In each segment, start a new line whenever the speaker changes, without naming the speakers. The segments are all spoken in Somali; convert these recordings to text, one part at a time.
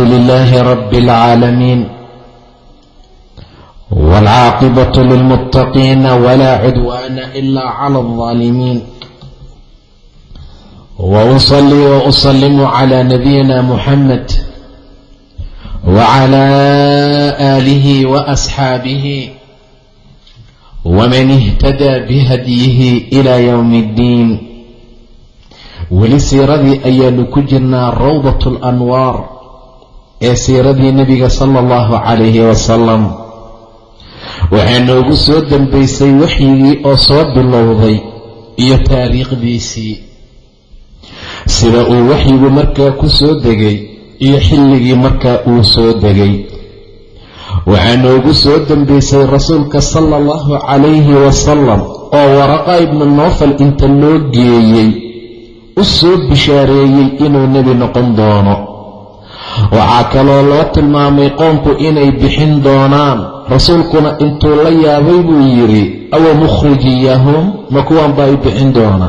لله رب العالمين والعاقبة للمتقين ولا عدوان إلا على الظالمين وأصلي وأسلم على نبينا محمد وعلى آله وأصحابه ومن اهتدى بهديه إلى يوم الدين weli siiradii ayaanu ku jirnaa rawdat alanwaar ee siiradii nebiga sala allahu calayhi wasalam. Waxaa noogu soo dambaysay waxyigii oo soo bilowday iyo taariikhdiisii. Sida uu waxyigu markaa ku soo degay iyo xilligii markaa uu soo degay. Waxaa noogu soo dambaysay rasuulka sala allahu calayhi wasalam oo waraqa ibnu noofal inta loo geeyey u soo bishaareeyey inuu nebi noqon doono waxaa kaloo loo tilmaamay qoomku inay bixin doonaan. Rasuulkuna intuu la yaabay buu yidhi awa mukhrijiyahum ma kuwan baa ay bixin doona.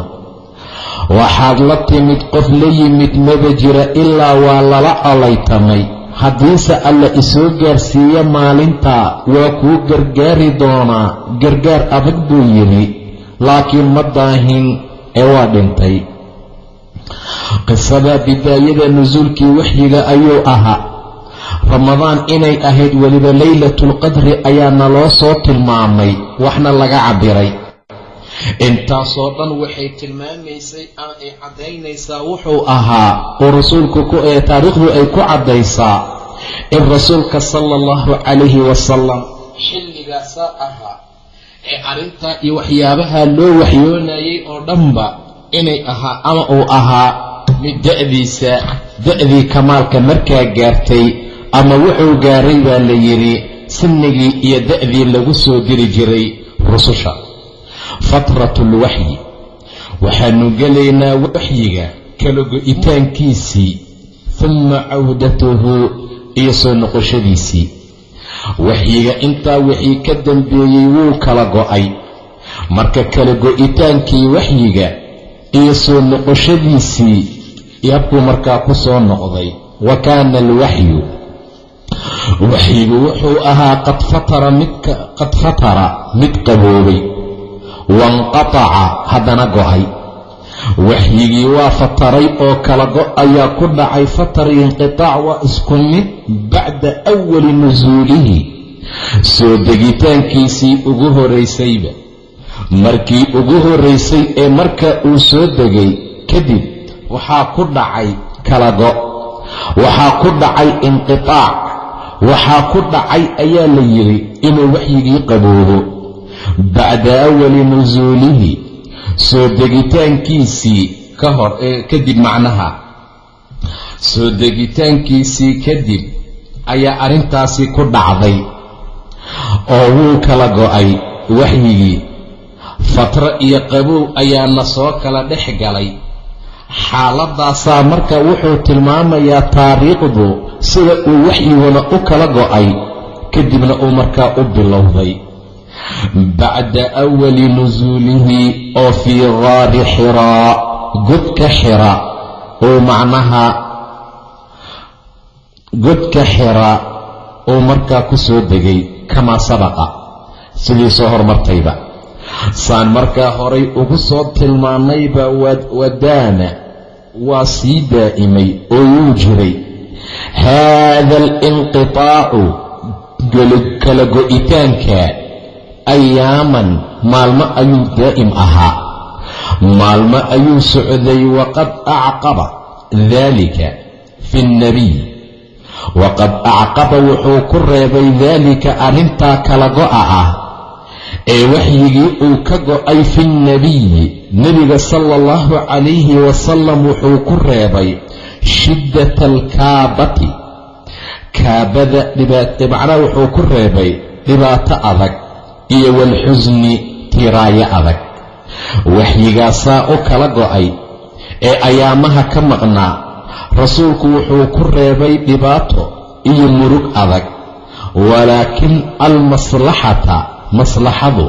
Waxaad la timid qof la yimid maba jira ilaa waa lala colaytamay haddiise alla isoo gaarsiiya maalintaa waa kuu gargaari doonaa gargaar adag buu yidhi. Laakiin ma daahin ee waa dhintay qisada bidaayada nusuulkii waxyiga ayuu ahaa. Ramadaan inay ahayd weliba leylatulqadri ayaana loo soo tilmaamay waxna laga cabbiray. Intaasoo dhan waxay tilmaamaysay ama ay caddaynaysaa wuxuu ahaa oo rasuulku ee taariikhdu ay ku caddaysaa in rasuulka sala allahu calayhi wasalam xilligaasaa ahaa ee arrintaa iyo waxyaabaha loo waxyoonayay oo dhanba inay ahaa ama uu ahaa mid da'diisa da'dii kamaalka markaa gaartay ama wuxuu gaaray baa la yidhi sinnigii iyo da'dii lagu soo diri jiray rususha. Fatratulwaxyi waxaanu gelaynaa waxyiga kala go'itaankiisii humma cawdatuhu iyo soo noqoshadiisii. Waxyiga intaa wixii ka dambeeyey wuu kala go'ay. Marka kala go'itaankii waxyiga iyo soo noqoshadiisii yabkuu markaa ku soo noqday wa kaana alwaxyu. Waxyigu wuxuu ahaa qad fatara mid qaboobay wainqataca haddana go'ay. Waxyigii waa fataray oo kala go' ayaa ku dhacay fatar inqitaac waa isku mid bacda awali nusuulihi soo degitaankiisii ugu horaysayba markii ugu horraysay ee marka uu soo degay kadib waxaa ku dhacay kala go' waxaa ku dhacay inqitaac waxaa ku dhacay ayaa la yidhi inuu waxyigii qaboobo bacda awali nusuulihi soo degitaankiisii ka hor kadib macnaha. Soo degitaankiisii kadib ayaa arrintaasi ku dhacday. Oo wuu kala go'ay waxyigii. Fatro iyo qabow ayaana soo kala dhex galay xaaladaasaa marka wuxuu tilmaamayaa taariikhdu sida uu waxyiguna u kala go'ay kadibna uu markaa u bilowday. Bacda awali nusuulihi oo fii qaari xiraa godka xira uu macnaha godka xira uu markaa ku soo degay kamaa sabaqa sidii soo hormartayba saan markaa horay ugu soo tilmaannayba wadaana waa sii daa'imay oo wuu jiray. Haada alinqitaacu kala go'itaanka ayaaman maalmo ayuu daa'im ahaa. Maalmo ayuu socday waqad acqaba daalika fi nnabiy waqad acqaba wuxuu ku reebay daalika arrintaa kala go'a ah ee waxyigii uu ka go'ay fi nnabiyi. Nebiga sala allahu calayhi wasalam wuxuu ku reebay shiddata alkaabati kaabada macnaha wuxuu ku reebay dhibaato adag iyo walxusni tiiraayo adag. Waxyigaasaa u kala go'ay ee ayaamaha ka maqnaa. Rasuulku wuxuu ku reebay dhibaato iyo murug adag. Walaakin almaslaxata maslaxadu.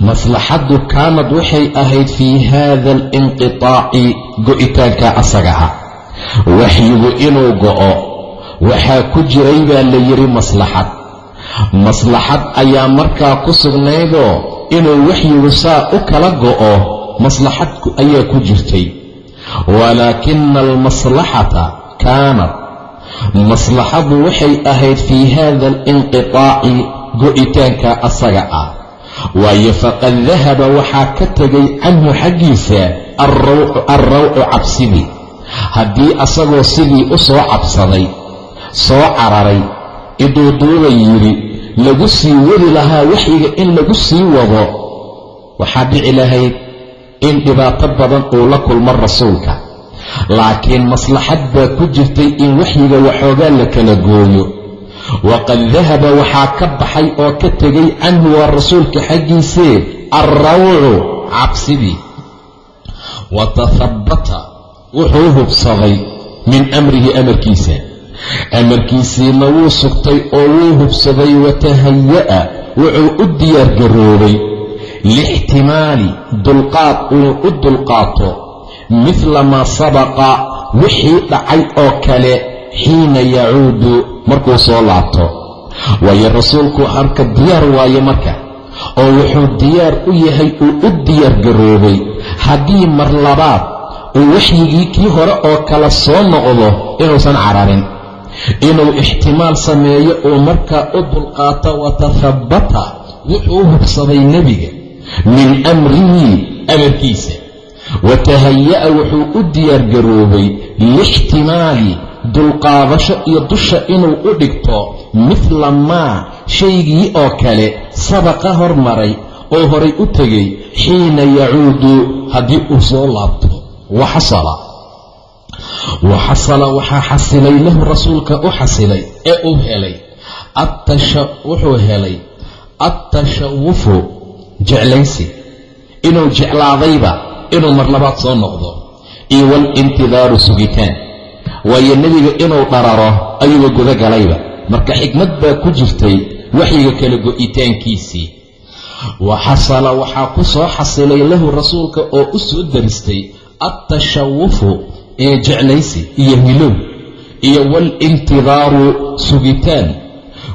Maslaxaddu kaanad waxay ahayd fii haada alinqitaaci go'itaanka asaga waxyigu inuu go'o waxaa ku jiray baa la yidhi maslaxad. Maslaxad ayaa markaa ku sugnaydoo inuu waxyigu saa u kala go'o maslaxad ayaa ku jirtay. Walaakina almaslaxata kaanat maslaxadu waxay ahayd fii haada alinqitaaci go'itaanka asaga ah. Waayo faqad dahaba waxaa ka tegay canhu xaggiisa alrawcu cabsidii haddii asagoo sidii u soo cabsaday soo cararay iduuduuba yidhi lagu sii wadi lahaa waxyiga in lagu sii wado. Waxaa dhici lahayd in dhibaato badan uu la kulmo rasuulka. Laakiin maslaxad baa ku jirtay in waxyiga waxoogaa la kala gooyo waqad dahaba waxaa ka baxay oo ka tegay canhu waa rasuulka xaggiisee alrawcu cabsidii wa tahabbata wuxuu hubsaday min amrihi amarkiisa amarkiisiina wuu sugtay oo wuu hubsaday watahaya'a wuxuu u diyaargaroobay lixtimaali dulqaad inuu u dulqaato midla maa sabaqa wixii dhacay oo kale xiina yacuudu markuu soo laabto. Waayo rasuulku harka diyaar waaye marka oo wuxuu diyaar u yahay uu u diyaargaroobay haddii mar labaad uu waxyigii kii hore oo kale soo noqdo inuusan cararin inuu ixtimaal sameeyo uu markaa u dulqaato watahabbata wuxuu hubsaday nebiga min amrihi amarkiisa. Watahaya'a wuxuu u diyaargaroobay lixtimaali dulqaadasho iyo dusha inuu u dhigto midla maa shaygii oo kale sabaqa hormaray oo horay u tegay xiina yacuudu haddii uu soo laabto. Waxasala waxasala waxaa xasilay lahu rasuulka u xasilay ee uu helay. Wuxuu helay. Attashawufu jeclaysi. Inuu jeclaadayba inuu mar labaad soo noqdo. Iyo walintidaaru sugitaan waayo nebiga inuu dhararo ayuuba guda galayba marka xikmad baa ku jirtay waxyiga kala go'itaankiisii. Wa xasala waxaa ku soo xasilay lahu rasuulka oo u soo daristay attashawufu ee jeclaysi iyo hilow iyo waalintidaaru sugitaan.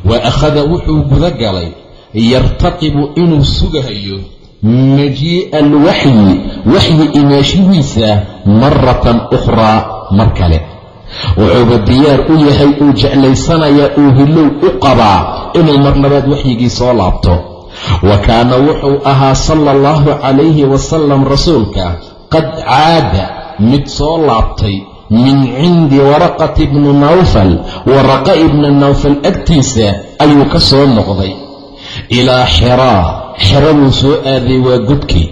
Wa akhada wuxuu guda galay yartaqibu inuu sugahayo majii'a alwaxyi waxyi imaashihiisa maratan ukhraa mar kale wuxuuba diyaar u yahay uu jeclaysanayaa uu hilow u qabaa inuu mar labaad waxyigii soo laabto. Wa kaana wuxuu ahaa sala allahu calayhi wasalam rasuulka qad caada mid soo laabtay min cindi waraqati bni nawfal waraqa ibni nawfal agtiisa ayuu ka soo noqday. Ilaa xiraa xero buu soo aaday waa godkii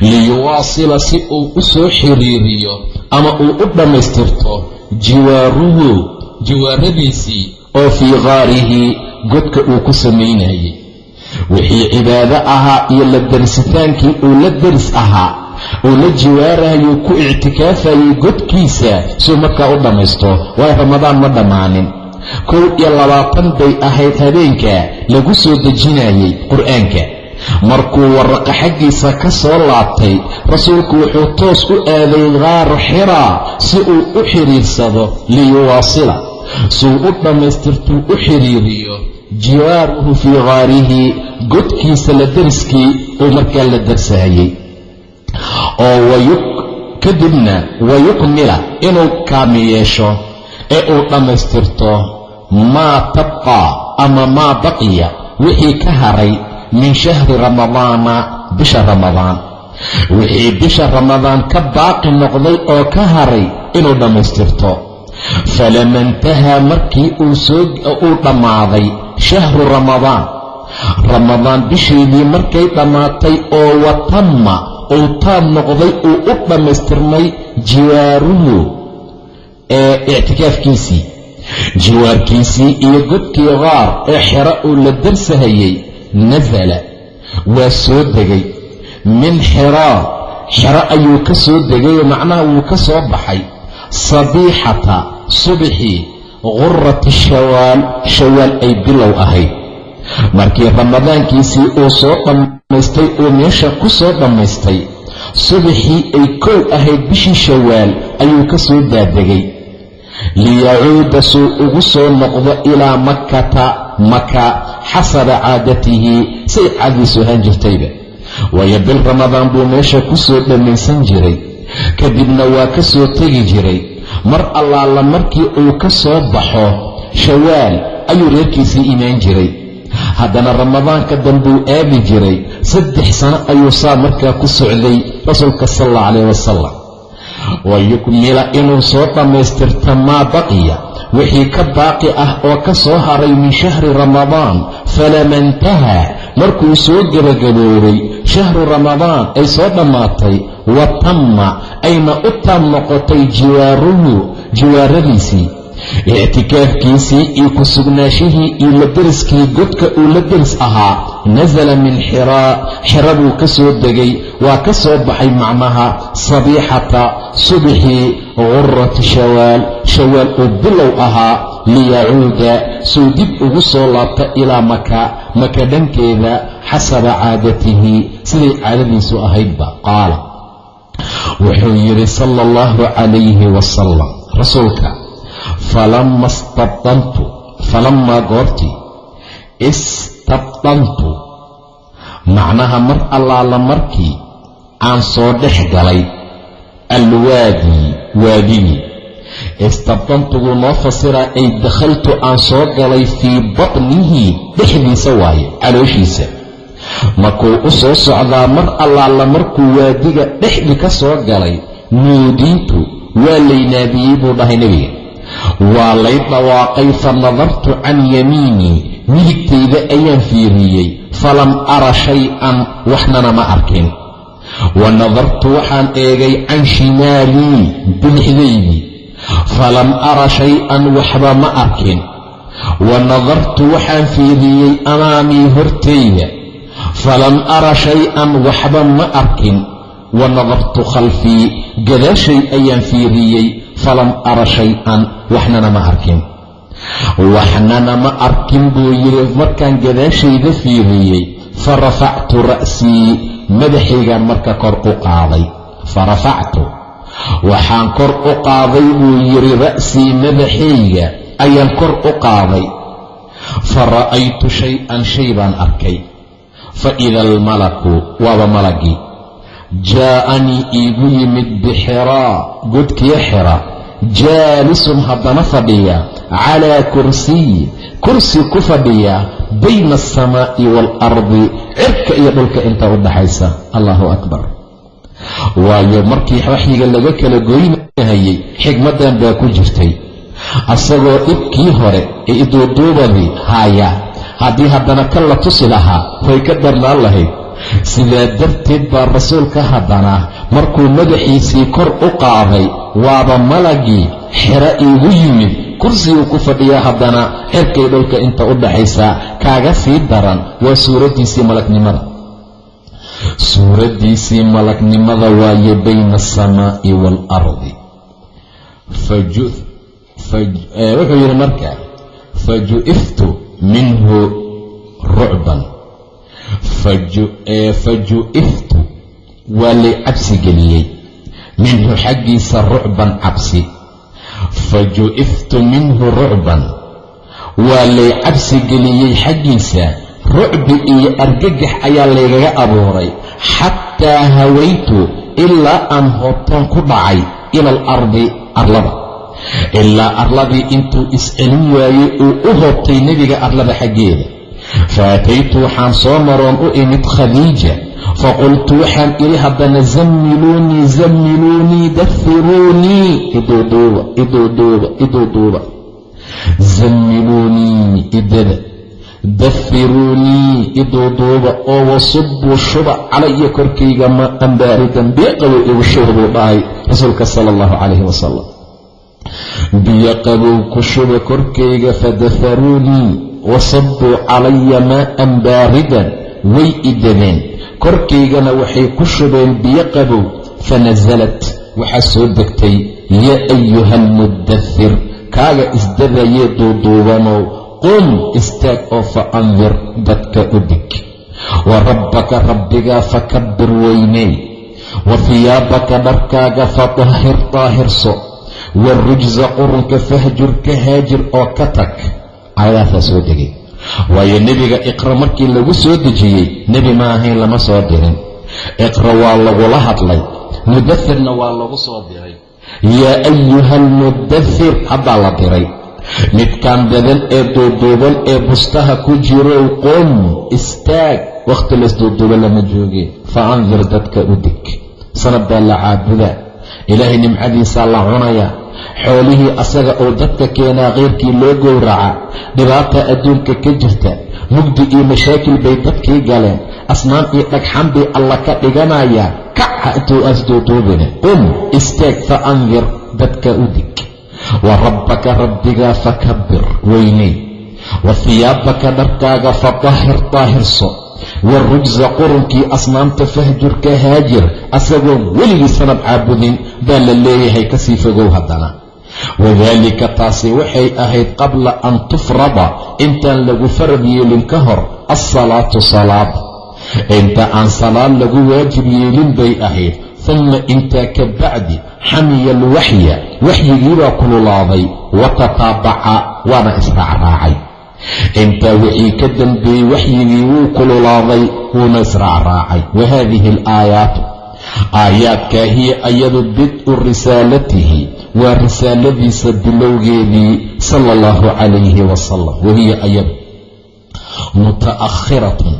liyuwaasila si uu u soo xiriiriyo ama uu u dhammaystirto jiwaaruhu jiwaaradiisii. oo fii qaarihi godka uu ku samaynayay wixii cibaado ahaa iyo la darisitaankii uu la daris ahaa uu la jiwaarahayuu ku ictikaafayay godkiisa suu markaa u dhammaysto waayo ramadaan ma dhammaanin. Kow iyo labaatan bay ahayd habeenka lagu soo dejinayay qur'aanka markuu waraqa xaggiisa ka soo laabtay rasuulku wuxuu toos u aaday khaaru xiraa si uu u xidhiirsado liyuwaasila suu u dhammaystirtuu u xidhiiriyo jiwaaruhu fii khaarihi godkiisa la dariskii uu markaa la darsahayey oo kadibna wayukmila inuu kaami yeesho ee uu dhammaystirto maa tabqaa ama maa baqiya? Wixii ka haray min shahri ramadaana bisha ramadaan. Wixii bisha ramadaan ka baaqi noqday oo ka haray inuu dhammaystirto. Falama intahaa markii uu dhammaaday shahru ramadaan. Ramadaan bisheedii markay dhammaatay oo watamma uu taab noqday uu u dhammaystirmay jiwaaruhu ee ictikaafkiisii. Jiwaarkiisii iyo godkii qaar ee xero uu la darsahayey nasala waa soo degay min xiraa xero ayuu ka soo degayoo macnaha wuu ka soo baxay sabiixata subxii qurati shawaal shawaal ay bilow ahayd markii ramadaankiisii uu soo dhammaystay uu meesha ku soo dhammaystay subaxii ay kow ahayd bishii shawaal ayuu ka soo daadegay liyacuuda suu ugu soo noqdo ilaa makkata maka xasaba caadatihi say caadadiisu ahaan jirtayba. Waayo bil ramadaan buu meesha ku soo dhammaysan jiray. Kadibna waa ka soo tegi jiray. Mar allaala markii uu ka soo baxo shawaal ayuu reerkiisii imaan jiray. Haddana ramadaanka dambuu aadi jiray. Saddex sano ayuu saa markaa ku socday rasuulka sal alla calayh wasalam wayukmila inuu soo dhammaystirta maa baqiya wixii ka baaqi ah oo ka soo haray min shahri ramadaan falama intahaa markuu soo gebagaboobay shahru ramadaan ay soo dhammaatay wa tamma ayna u taam noqotay jiwaaruhu jiwaaradiisii. Ictikaafkiisii iyo ku sugnaashihii iyo la deriskii godka uu la deris ahaa nasala min xiraa xira buu ka soo degay waa ka soo baxay macnaha sabiixata subxii gurati shawaal shawaal uu bilow ahaa liyacuuda suu dib ugu soo laabta ilaa maka maka dhankeeda xasaba caadatihi siday caadadiisu ahaydba qaala. Wuxuu yidhi sala allahu calayhi wasalam rasuulka falama stabdantu falamaa goortii istabdantu macnaha mar allaala markii aan soo dhex galay alwaadii waadigii istabdantuguu noo fasiraa ay dakhaltu aan soo galay fii batnihi. Dhexdiisa waaye calooshiisa. Markuu u soo socdaa mar allaala markuu waadiga dhexdii ka soo galay nuudiintu waa laynaadiyey buu dhahay nebiga. Waa lay dhawaaqay fa nadartu can yamiinii midigtayda ayaan fiiriyey falam ara shay-an waxnana ma arkin. Wa nadartu waxaan eegay can shimaalii bidixdaydii falam ara shay-an waxba ma arkin wa nadartu waxaan fiiriyey amaamii hortayda falam ara shay-an waxba ma arkin wa nadartu khalfii gadaashay ayaan fiiriyey falam ara shay-an waxnana ma arkin waxnana ma arkin buu yidhi markaan gadaashayda fiiriyey fa rafactu ra'sii madaxaygaan marka kor u qaaday fa rafactu waxaan kor u qaaday buu yidhi ra'sii madaxayga ayaan kor u qaaday. Fa ra'aytu shay-an shay baan arkay. Fa ida almalaku waaba malagii. Jaa'anii iigu yimid bixiraa godkii xira. Jaalisun haddana fadhiya calaa kursiyi. Kursi ku fadhiya bayna alsamaa'i waalardi cirka iyo dhulka inta u dhaxaysa. Allahu akbar waayo markii waxyiga laga kala goynahayey xigmaddan baa ku jirtay. Asagoo dhibkii hore ee iduuduubadii haaya haddii haddana kan la tusi lahaa way ka darnaan lahayd. Sidaa darteed baa rasuulka haddana markuu madaxiisii kor u qaaday waaba malagii xero iigu yimid. Kursiguu ku fadhiyaa haddana xerkay dhulka inta u dhaxaysaa kaaga sii daran waa suuraddiisii malagnimada suuraddiisii malagnimada waaye bayna alsamaa'i waalardi wuxuu yidhi marka faju'iftu minhu rucban faju'iftu waa lay cabsi geliyey. Minhu xaggiisa rucban cabsi. Faju'iftu minhu rucban waa lay cabsi geliyey xaggiisa rucbi iyo argagax ayaa laygaga abuuray xataa hawaytu ilaa aan hoobtoon ku dhacay ila alardi arlada ilaa arladii intuu iscelin waayey uu u hoobtay nebiga arlada xaggeeda. Faataytu waxaan soo maroon u imid khadiija faqultu waxaan idhi haddana zammiluunii zammiluunii dafiruunii iduuduuba iduuduuba iduuduuba zammiluunii idada dafiruunii iduuduuba oo wasubuu shuba calaya korkayga ma anbaaridan biiqabow igu shub buu dhahay rasuulka sala allahu calayhi wasalam biyo qabow ku shuba korkayga fadafaruunii wasabuu calaya maa'an baaridan way idabeen korkaygana waxay ku shubeen biyo qabow fanasalat waxaa soo degtay yaa ayuha almuddafir kaaga isdadayee duuduubanow qum istaag oo fa andir dadka u dig wa rabbaka rabbigaa fakabbir weyney wa hiyaabaka dharkaaga fatahhir daahirso waarujsa qurunka fahjur ka haajir oo ka tag aayadaasaa soo degay waayo nebiga iqra markii lagu soo dejiyey nebi ma ahayn lama soo dirin iqra waa lagula hadlay mudafirna waa lagu soo diray yaa ayuha almudafir haddaa la diray midkaan badan ee duuduuban ee bustaha ku jirow qum istaag. Wakhti laysduuduuba lama joogeen fa andir dadka u dig. Sanad la caabudaa ilaahay nimcadiisaa la cunayaa xoolihii asaga oo dadka keenaa keyrkii loo gowraca. Dhibaata adduunka ka jirta. Mugdi iyo mashaakil bay dadkii galeen. Asnaan iyo dhagxan bay alla ka dhiganayaa kaca intuu asduuduubine qum istaag fa andir dadka u dig wa rabbaka rabbigaa fakabbir weyney wa hiyaabaka dharkaaga fatahhir daahirso waarujsa qurunkii asnaamta fahjur ka haajir asagoon weligii sanab caabudin baa la leeyahay ka sii fogow haddana. Wadaalika taasi waxay ahayd qabla an tufrada intaan lagu farad yeelin ka hor alsalaatu salaad. Inta aan salaad lagu waajib yeelin bay ahayd uma intaa ka bacdi xamiya alwaxya waxyigiibaa kululaaday wa tataabaca waana israacraacay. Intaa wixii ka dambeeyey waxyigii wuu kululaaday wuuna israacraacay. Wa haadihi alaayaatu aayaadkaa ayadu bid-u risaalatihi waa risaaladiisa bilowgeedii sala allahu calayhi wasalam wahiya ayadu muta'akhiratun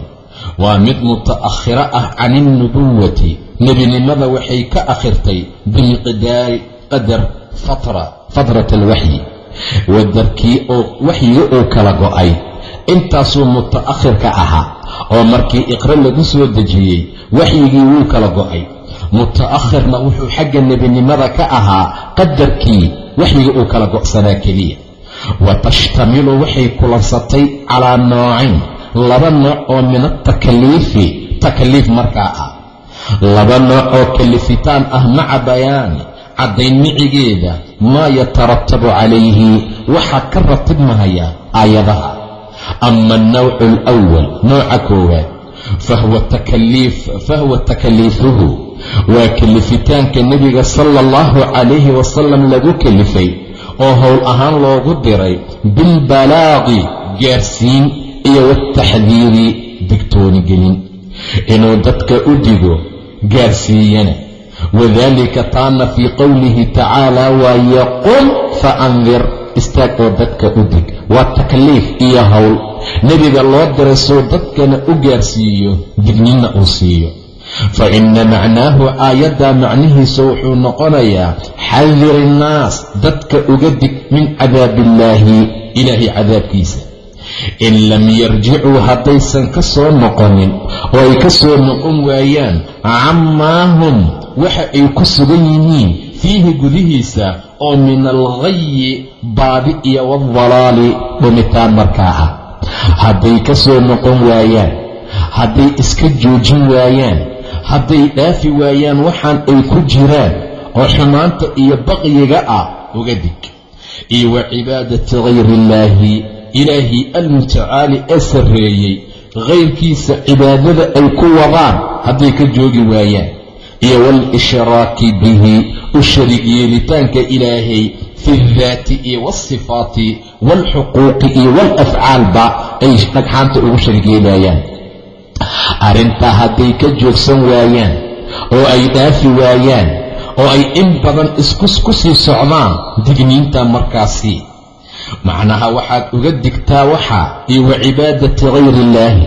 waa mid muta'akhiro ah can ilnubuwati nebinimada waxay ka akhirtay bimiqdaari qadar fatra fatrat alwaxyi wadarkii oo waxyiga uu kala go'ay. Intaasuu muta'akhirka ahaa oo markii iqre lagu soo dejiyey waxyigii wuu kala go'ay. Muta'akhirna wuxuu xagga nebinimada ka ahaa qadarkii waxyiga uu kala go'sanaa keliya. Wa tashtamilu waxay kulansatay calaa noocayn laba nooc oo min atakaliifi takaliif markaa ah. Laba nooc oo kalifitaan ah maca bayaani caddayn micigeeda maa yataratabu calayhi waxaa ka ratibmahaya aayadaha. Ama alnawcu alwal nooca koowaad fahuwa takaliifuhu waa kalifitaanka nebiga sala allahu calayhi wasalam lagu kalifay oo howl ahaan loogu diray bilbalaaqi gaarsiin iyo wataxdiiri digtoonigelin inuu dadka u digo gaarsiiyana. Wadaalika taana fii qowlihi tacaala waaye qul fa andir istaag oo dadka u dig. Waa takliif iyo howl nebiga loo diray soo dadkana u gaarsiiyo digninna uu siiyo. Fa inna macnaahu aayaddaa macnihiisa wuxuu noqonayaa xadir innaas dadka uga dig min cadaabillaahi ilaahay cadaabkiisa in lam yarjicuu haddaysan ka soo noqonin oo ay ka soo noqon waayaan camaa hum waxa ay ku sugan yihiin fiihi gudihiisa oo min alghayi baabi iyo waaldalaali dhumitaan markaa ah hadday ka soo noqon waayaan hadday iska joojin waayaan hadday dhaafi waayaan waxaan ay ku jiraan oo xumaanta iyo baqyiga ah uga dig iyo wa cibaadati hayri illaahi ilaahii almutacaali ee sarreeyey kayrkiisa cibaadada ay ku wadaan hadday ka joogi waayaan. Iyo waalishraaki bihi u shariig yeelitaanka ilaahay fi aldaati iyo waasifaati waalxuquuqi iyo waalafcaalba ay dhagxaanta ugu shariig yeelayaan. Arrintaa hadday ka joogsan waayaan oo ay dhaafi waayaan oo ay in badan isku sii socdaan digniinta markaasi macnaha waxaad uga digtaa waxaa iyo wa cibaadati hayri illaahi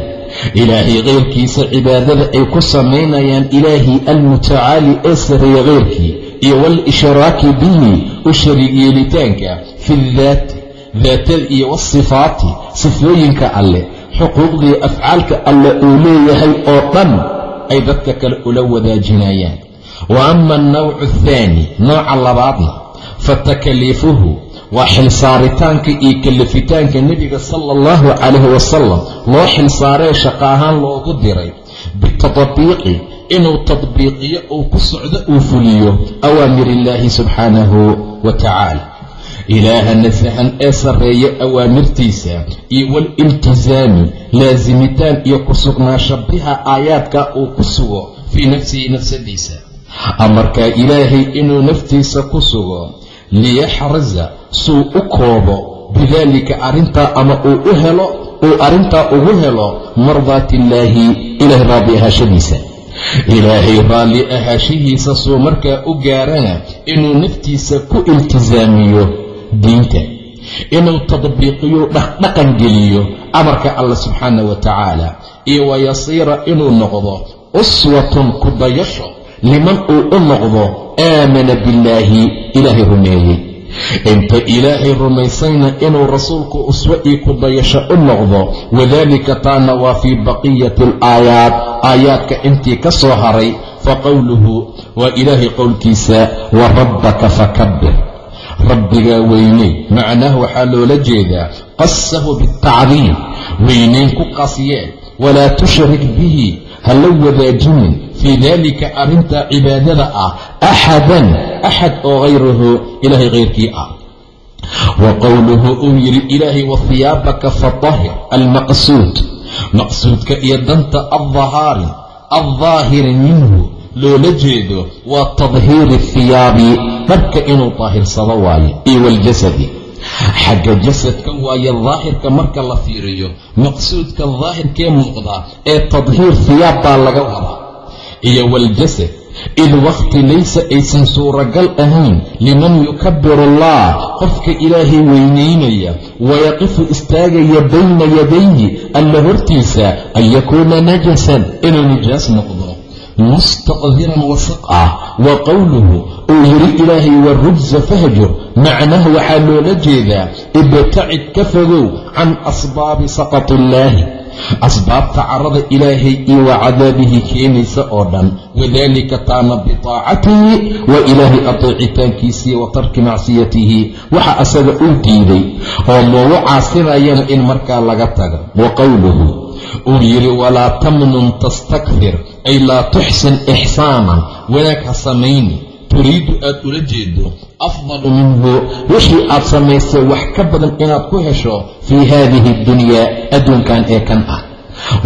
ilaahay kayrkiisa cibaadada ay ku samaynayaan ilaahii almutacaali ee sareeya kayrkii iyo waalishraaki bihi u shariig yeelitaanka fi daati daatada iyo waasifaati sifooyinka alleh xuquuqdii afcaalka alle uu leeyahay oo dhan ay dadka kale ula wadaajinayaan. Wa ama alnawcu athaani nooca labaadna fa takaliifuhu waa xilsaaritaanka iyo kalafitaanka nebiga sala allahu calayhi wasalam loo xilsaaree shaqo ahaan loogu diray. Bitadbiiqi inuu tadbiiqiyo uu ku socdo uu fuliyo. Awaamir illaahi subxaanahu wa tacaala. Ilaaha nasahan ee sarreeya awaamirtiisa iyo walimtisaami laasimitaan iyo ku sugnaansha biha aayaadka uu ku sugo fii nafsihi nafsadiisa. Amarkaa ilaahay inuu naftiisa ku sugo liyaxraza suu u koobo bidaalika arrintaa ama uu u helo uu arrintaa ugu helo mardaati illaahi ilaahay raadi ahaashadiisa ilaahay raalli ahaashihiisa suu markaa u gaarana inuu naftiisa ku iltisaamiyo diinta inuu tadbiiqiyo dhaqdhaqan geliyo amarka alla subxaana wa tacaala iyo wayasiira inuu noqdo uswatun ku dayasho liman uu u noqdo aamana billaahi ilaahay rumeeyey inta ilaahay rumaysayna inuu rasuulku uswa ii ku dayasho u noqdo wadaalika taana waa fii baqiyati alaayaat aayaadka intii ka soo haray fa qowluhu waa ilaahay qowlkiisa wa rabbaka fakabbir. Rabbigaa weyney macnaha waxaa loola jeedaa qasahu biاltacdiim weynayn ku qasye walaa tushrik bihi ha la wadaajinin fii daalika arrintaa cibaadada ah axadan axad oo hayrahu ilaahay kayrkii ah. Wa qowluhu uu yidhi ilaahay wahiyaabaka fatahir almaqsuud. Maqsuudka iyo danta aldahaari aldaahiri minhu loola jeedo waa tadhiiri hiyaabi dharka inuu daahirsado waayo iyo waljasadi xagga jasadka waayo daahirka marka la fiiriyo maqsuudka daahirkee muuqda ee tadhiir hiyaab baa laga wadaa iyo waljasad id wakhti laysa aysan suuragal ahayn liman yukabiru allah qofka ilaahay weynaynaya wayaqifu istaagaya bayna yadayhi alla hortiisa an yakuuna najasan inuu nijaas noqdo. Mustaqdiran wasaq ah wa qowluhu uu yidhi ilaahay warujsa fahjur macnaha waxaa loola jeedaa ibtacid ka fogow can asbaabi saqati illaahi asbaabta carada ilaahay iyo wa cadaabihi keenaysa oo dhan. Wadaalika taana bitaacatihi wa ilaahay ateecitaankiisii wa tarki macsiyatihi. Waxa asaga uu diiday oo moogu caasinayana in markaa laga tago. Wa qowluhu uu yidhi walaa tamnun tastakfir ay laa tuxsin ixsaanan. Wanaag ha samayni turiidu aad ula jeedo afdalu minhu wixii aad samaysay wax ka badan inaad ku hesho fii haadihi اdunyaa adduunkan ee kan ah.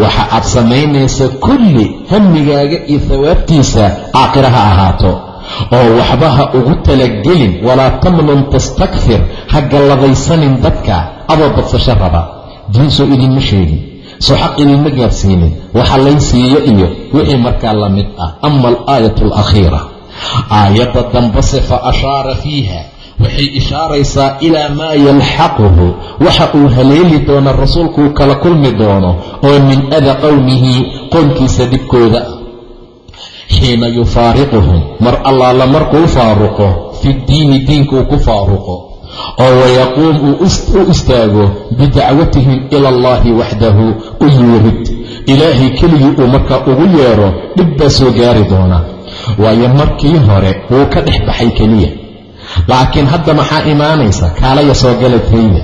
Waxa aad samaynaysa kulli hamigaaga iyo hawaabtiisa aakhira ha ahaato oo waxba ha ugu talagelin walaa tamnun tastakfir ha galladaysanin dadka adoo badsasho raba. Diinsoo idinma sheegin soo xaq idinma gaarsiinin waxa lay siiyo iyo wixii markaa la mid ah ama alaayat alakhiira aayadda dambase fa ashaara fiiha waxay ishaaraysaa ilaa maa yalxaquhu waxa uu haleeli doono rasuulkuu kala kulmi doono oo min ada qowmihi qownkiisa dhibkooda. Ah xiina yufaariquhum mar allaala markuu faaruqo fi ddiini diinkuu ku faaruqo oo wayaquum uu u istaago bidacwatihim ila allahi waxdahu u yuurid. Ilaahay keligii uu markaa ugu yeedho dhib baa soo gaari doona waayo markii hore wuu ka dhex baxay keliya. Laakiin hadda maxaa imaanaysa? Kaalaya soo galatayda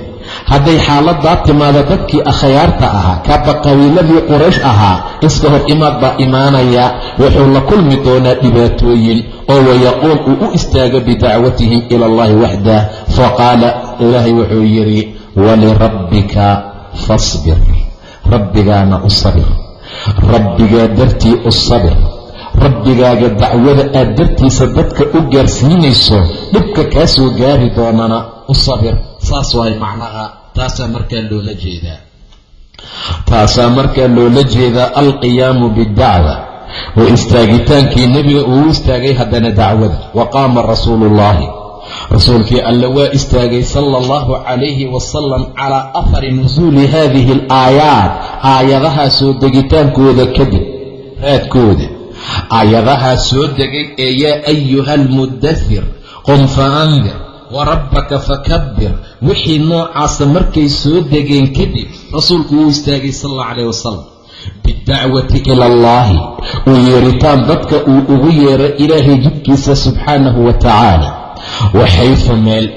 hadday xaaladaa timaado dadkii akhyaarta ahaa kaaba qabiiladii quraysh ahaa iska hor imaad baa imaanaya. Wuxuu la kulmi doonaa dhibaatooyin oo wayaquum uu u istaago bidacwatihim ila allahi waxdah. Faqaala ilaahay wuxuu yidhi walirabbika fasbir. Rabbigaana u sabir. Rabbigaa dartii u sabir rabbigaaga dacwada aad dartiisa dadka u gaarsiinayso dhibka kaa soo gaari doonana u sabir. Saas waay macnaha taasaa markaa loola jeedaa. Taasaa markaa loola jeedaa alqiyaamu bidacwa wa istaagitaankii nebiga uu istaagay haddana dacwada. Wa qaama rasuuluullaahi rasuulkii alle waa istaagay sala allahu calayhi wasalam calaa ahari nusuuli haadihi alaayaat. Aayadahaa soo degitaankooda kadib raadkooda aayadahaa soo degay ee yaa ayuha almudathir qum fa andir wa rabbaka fakabbir. Wixii noocaasa markay soo degeen kadib rasuulku wuu istaagay sal alla calayh wasalam bidacwati ila allaahi uu yeeritaan dadka uu ugu yeero ilaahay jidkiisa subxaanahu wa tacaala. Waxayfu meel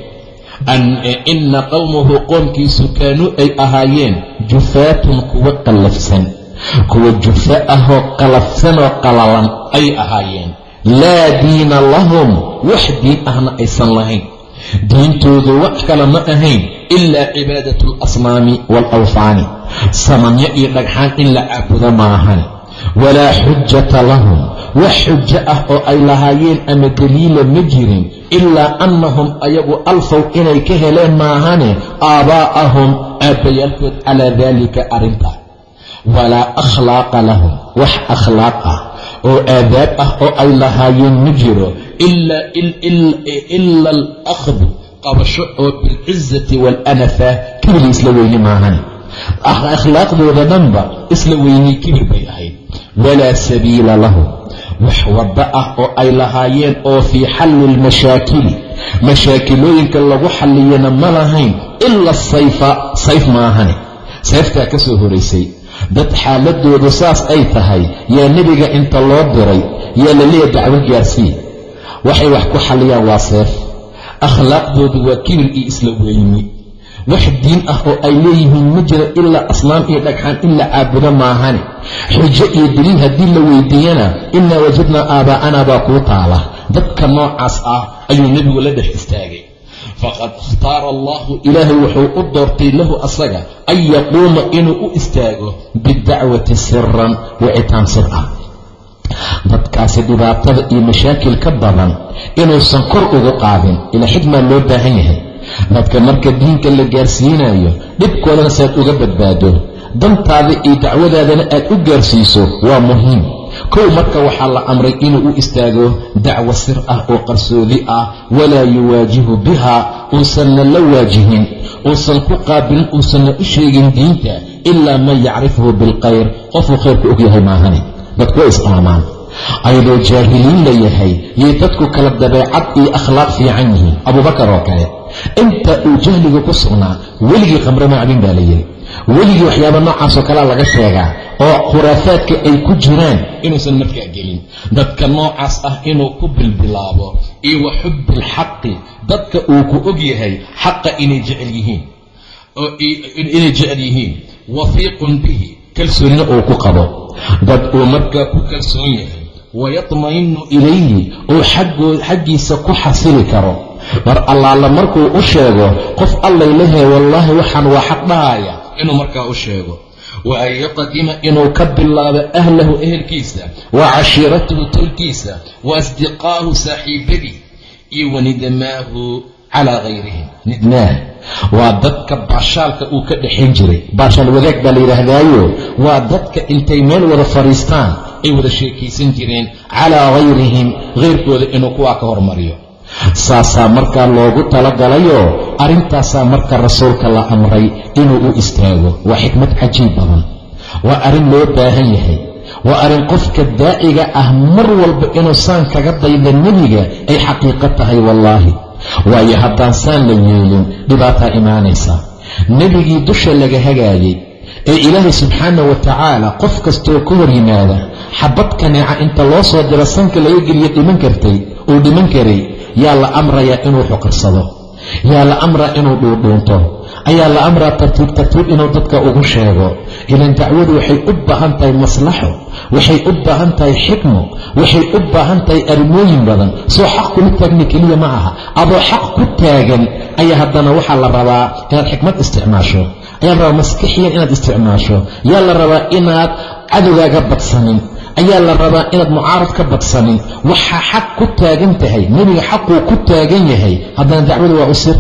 ina qowmahu qoomkiisu kaanuu ay ahaayeen jufaatun kuwa qallafsan kuwa jufa ahoo qalafsanoo qalalan ay ahaayeen. Laa diina lahum wax diin ahna aysan lahayn. Diintoodu wax kale ma ahayn ilaa cibaadatu alasnaami waalawhaani sanamyo iyo dhagxaan in la caabudo maahan walaa xujata lahum wax xujo ah oo ay lahaayeen ama daliila ma jirin. Ilaa annahum ayagu alfow inay ka heleen maahane aabbaa'ahum aabbayaalkood calaa daalika arrintaa walaa akhlaaqa lahum wax akhlaaq ah oo aadaab ah oo ay lahaayeen ma jiro ila alakhdu qabasho oo bilcizati waalanafa kibir isla weyni maahane akhlaaqdooda dhanba isla weynii kibir bay ahayd walaa sabiila lahum wax waddo ah oo ay lahaayeen oo fii xalli lmashaakili mashaakilooyinka lagu xalliyana ma lahayn ila sayfa sayf maahane sayftaa ka soo horaysay dad xaaladoodu saas ay tahay yaa nebiga inta loo diray yaa la leeya dacwo gaarsii waxay wax ku xalliyaan waa seef. Akhlaaqdoodu waa kibir iyo isla weyni wax diin ah oo ay leeyihiin ma jiro ilaa asnaam iyo dhagxaan in la caabudo maahane xujo iyo daliil haddii la weydiiyana innaa wajadnaa aabaa'anaa baa kuu taala. Dadka noocaas ah ayuu nebigu la dhex istaagay faqad ikhtaara allahu ilaahay wuxuu u doortay lahu asaga an yaquuma inuu u istaago bidacwati siran wicitaan sir ah dadkaasi dhibaatada iyo mashaakil ka badan inuusan kor ugu qaadin ilaa xigmaa loo baahan yahay dadka marka diinka la gaarsiinayo dhibkoodana saaad uga badbaado dantaada iyo dacwadaadana aad u gaarsiiso waa muhiim kow marka waxaa la amray inuu u istaago dacwo sir ah oo qarsoodi ah walaa yuwaajihu biha uusanna la waajihin uusan ku qaabilin uusanna u sheegin diinta ilaa man yacrifuhu bilkhayr qofuu khayrku og yahay maahane dadku way isqaamaan ayadoo jaahiliin la yahay yay dadku kala dabeecad iyo akhlaaq fiican yihiin. Abuubakar oo kale inta uu jahliga ku sugnaa weligii khamre macbin baa la yidhi weligii waxyaaba noocaasoo kalea laga sheegaa oo khuraafaadka ay ku jiraan inuusan markaa gelin. Dadka noocaas ah inuu ku bilbilaabo iyo wa xubbi alxaqi dadka uu ku og yahay xaqa inay jecel yihiin inay jecel yihiin. Wafiiqun bihi kalsoonina uu ku qabo. Dad uu markaa ku kalsoon yahay wayatma'inu ilayhi uu xaggiisa ku xasili karo. Mar allaala markuu u sheego qof allay lehe wallaahi waxaan waa xaq dhahaya inuu markaa u sheego. Wa an yaqdima inuu ka bilaabo ahlahu ehelkiisa wa cashiiratahu tolkiisa wa asdiqaahu saaxiibadii iyo wanidamaahu calaa hayrihim nidmaah. Waa dadka baashaalka uu ka dhexayn jiray. Baashaal wadaag baa la yidhaahdaayo waa dadka intay meel wada fadhiistaan ay wada sheekaysan jireen calaa hayrihim hayrkooda inuu kuwaa ka hormariyo saasaa markaa loogu talagalayoo arrintaasaa marka rasuulka la amray inuu u istaago. Waa xikmad cajiib badan. Waa arrin loo baahan yahay. Waa arrin qofka daaciga ah mar walba inuu saan kaga dayda nebiga ay xaqiiqo tahay wallaahi. Waayo haddaan saan la yeelin dhibaataa imaanaysa. Nebigii dusha laga hagaayey ee ilaahay subxaana wa tacaala qof kastoo ka hor yimaada xabad kaneeca inta loo soo diro sanka laga geliyo dhiman kartay uu dhiman karay yaa la amrayaa inuu xuqirsado yaa la amraa inuu dhuudhuunto ayaa la amraa tartiib tartiib inuu dadka ugu sheego. Ilan dacwadu waxay u baahan tahay maslaxo waxay u baahan tahay xikmo waxay u baahan tahay arrimooyin badan. Soo xaq kula taagna keliya ma aha adoo xaq ku taagan ayaa haddana waxaa la rabaa inaad xikmad isticmaasho ayaa la rabaa maskixiyan inaad isticmaasho yaa la rabaa inaad cadowgaaga badsanin ayaa la rabaa inaad mucaarad ka badsanin. Waxaa xaq ku taagan tahay nebiga xaquu ku taagan yahay haddana dacwadu waa u sir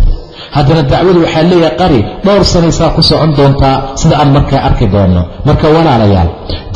haddana dacwadu waxaa leeyahay qari dhowr sanaysaa ku socon doontaa sida aan markaa arki doonno. Marka walaalayaal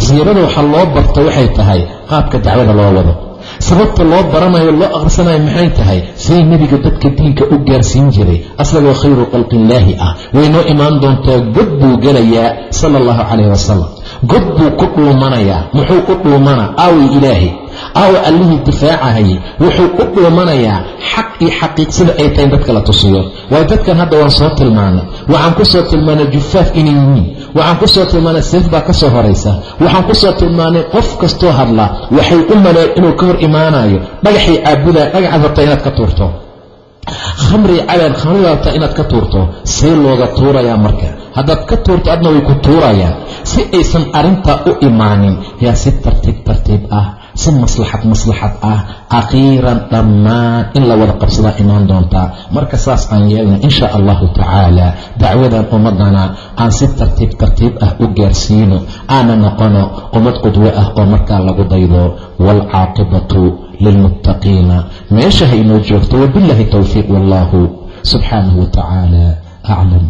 siirada waxaa loo barto waxay tahay qaabka dacwada loo wado sababta loo baranayo loo akhrisanayo maxay tahay? Say nebiga dadka diinka u gaarsiin jiray asagoo khayru khalqillaahi ah. Waynoo imaan doontaa god buu gelayaa sala allahu calayh wasalam god buu ku dhuumanayaa muxuu u dhuumanaa aaway ilaahay aawa allihii difaacahayay wuxuu u dhuumanayaa xaq iyo xaqiiqsida ay tahay in dadka la tusiyo. Waayo dadkan hadda waan soo tilmaanay. Waxaan ku soo tilmaanay jufaaf inay yihiin waxaan ku soo tilmaanay seef baa ka soo horaysa. Waxaan ku soo tilmaanay qof kastoo hadla waxay u maleen inuu ka hor imaanayo dhagaxay caabudaa dhagaxaad rabta inaad ka tuurto. Khamri cabaan khamrida rabtaa inaad ka tuurto. See looga tuurayaa marka. Haddaad ka tuurto adna way ku tuurayaan. Si aysan arrintaa u imaanin yaa si tartiib tartiib ah si maslaxad maslaxad ah akhiiran dhammaan in la wada qabsadaa imaan doontaa marka saas aan yeelna insha allahu tacaala dacwadan ummadana aan si tartiib tartiib ah u gaarsiino aana noqono ummad qudwo ah oo markaa lagu daydo. Waalcaaqibatu lilmuttaqiina meesha ha inoo joogto wabillahi towfiiq wallahu subxaanahu wa tacaala aclam